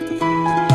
Música